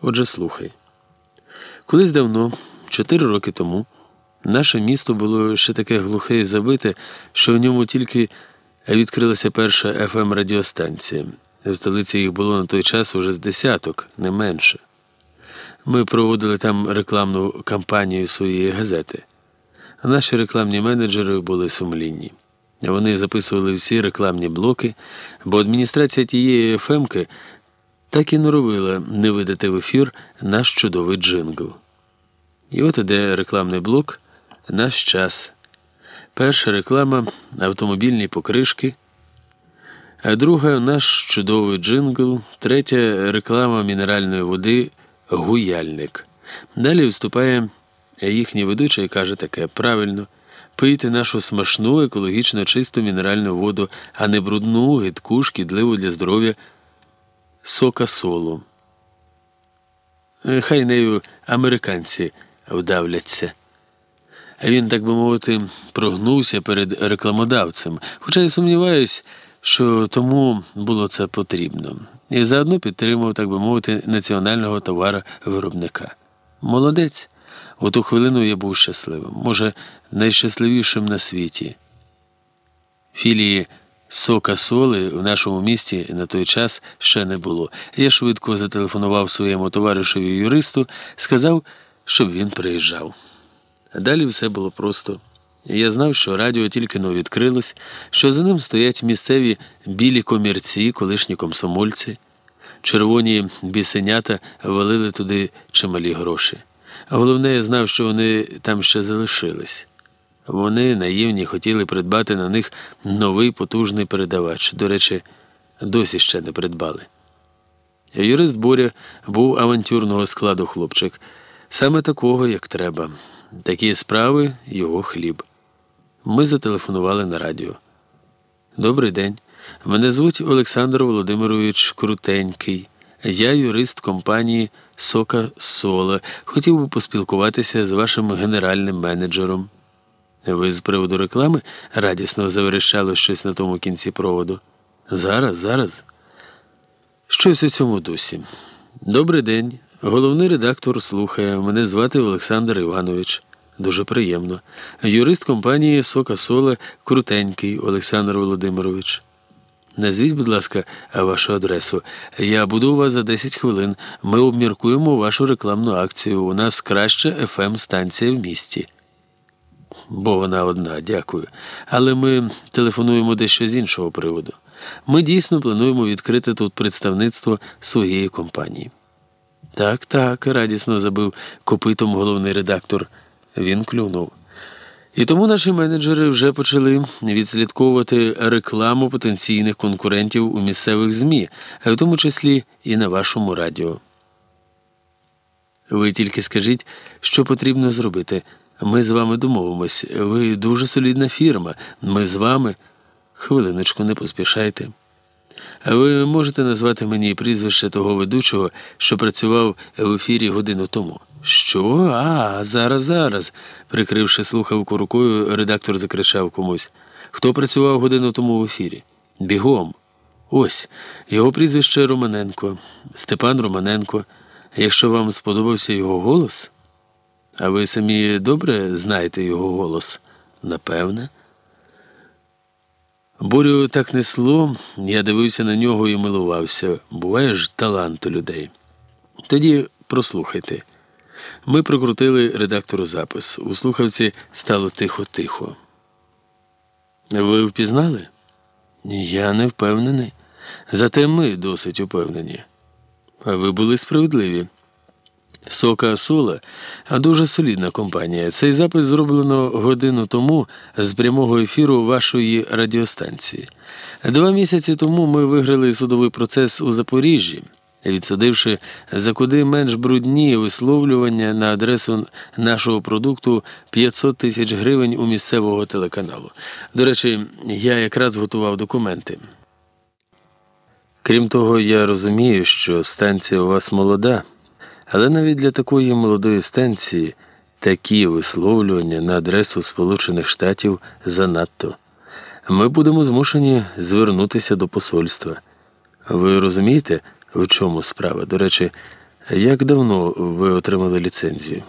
Отже, слухай. Колись давно, чотири роки тому, наше місто було ще таке глухе і забите, що в ньому тільки відкрилася перша fm радіостанція. В столиці їх було на той час уже з десяток, не менше. Ми проводили там рекламну кампанію своєї газети. Наші рекламні менеджери були сумлінні. Вони записували всі рекламні блоки, бо адміністрація тієї ФМки так і норовила не видати в ефір наш чудовий джингл. І от іде рекламний блок Наш час. Перша реклама автомобільні покришки, а друга наш чудовий джингл, третя реклама мінеральної води Куяльник. Далі виступає їхній ведучий і каже таке правильно. Пийте нашу смачну, екологічно чисту мінеральну воду, а не брудну, гидку, шкідливу для здоров'я сока солу. Хай нею американці вдавляться. Він, так би мовити, прогнувся перед рекламодавцем, хоча я сумніваюсь, що тому було це потрібно, і заодно підтримав, так би мовити, національного товара виробника. Молодець. У ту хвилину я був щасливим, може, найщасливішим на світі. Філії сока соли в нашому місті на той час ще не було. Я швидко зателефонував своєму товаришеві юристу, сказав, щоб він приїжджав. Далі все було просто. Я знав, що радіо тільки но відкрилось, що за ним стоять місцеві білі комірці, колишні комсомольці, червоні бісенята валили туди чималі гроші. А головне, я знав, що вони там ще залишились. Вони наївні хотіли придбати на них новий потужний передавач. До речі, досі ще не придбали. Юрист Боря був авантюрного складу хлопчик, саме такого, як треба. Такі справи його хліб. Ми зателефонували на радіо. Добрий день. Мене звуть Олександр Володимирович Крутенький. Я юрист компанії Сока Сола. Хотів би поспілкуватися з вашим генеральним менеджером. Ви з приводу реклами радісно заверещало щось на тому кінці проводу. Зараз, зараз. Щось у цьому дусі. Добрий день. Головний редактор слухає. Мене звати Олександр Іванович. Дуже приємно. Юрист компанії Сока Сола Крутенький Олександр Володимирович. Назвіть, будь ласка, вашу адресу. Я буду у вас за 10 хвилин. Ми обміркуємо вашу рекламну акцію. У нас краща fm станція в місті. Бо вона одна, дякую. Але ми телефонуємо дещо з іншого приводу. Ми дійсно плануємо відкрити тут представництво своєї компанії. Так, так, радісно забив копитом головний редактор. Він клюнув. І тому наші менеджери вже почали відслідковувати рекламу потенційних конкурентів у місцевих ЗМІ, в тому числі і на вашому радіо. Ви тільки скажіть, що потрібно зробити. Ми з вами домовимось. Ви дуже солідна фірма. Ми з вами. Хвилиночку, не поспішайте. Ви можете назвати мені прізвище того ведучого, що працював в ефірі годину тому? Що? А, зараз, зараз. Прикривши слухавку рукою, редактор закричав комусь. Хто працював годину тому в ефірі? Бігом. Ось, його прізвище Романенко, Степан Романенко. Якщо вам сподобався його голос, а ви самі добре знаєте його голос? Напевне. Борю так несло, я дивився на нього і милувався. Буває ж талант у людей. Тоді прослухайте. Ми прокрутили редактору запис. У слухавці стало тихо-тихо. Ви впізнали? Я не впевнений. Зате ми досить упевнені. А ви були справедливі. Сока Сола, дуже солідна компанія. Цей запис зроблено годину тому з прямого ефіру вашої радіостанції. Два місяці тому ми виграли судовий процес у Запоріжжі, відсудивши за куди менш брудні висловлювання на адресу нашого продукту 500 тисяч гривень у місцевого телеканалу. До речі, я якраз готував документи. Крім того, я розумію, що станція у вас молода. Але навіть для такої молодої станції такі висловлювання на адресу Сполучених Штатів занадто. Ми будемо змушені звернутися до посольства. Ви розумієте, в чому справа? До речі, Як давно ви отримали ліцензію?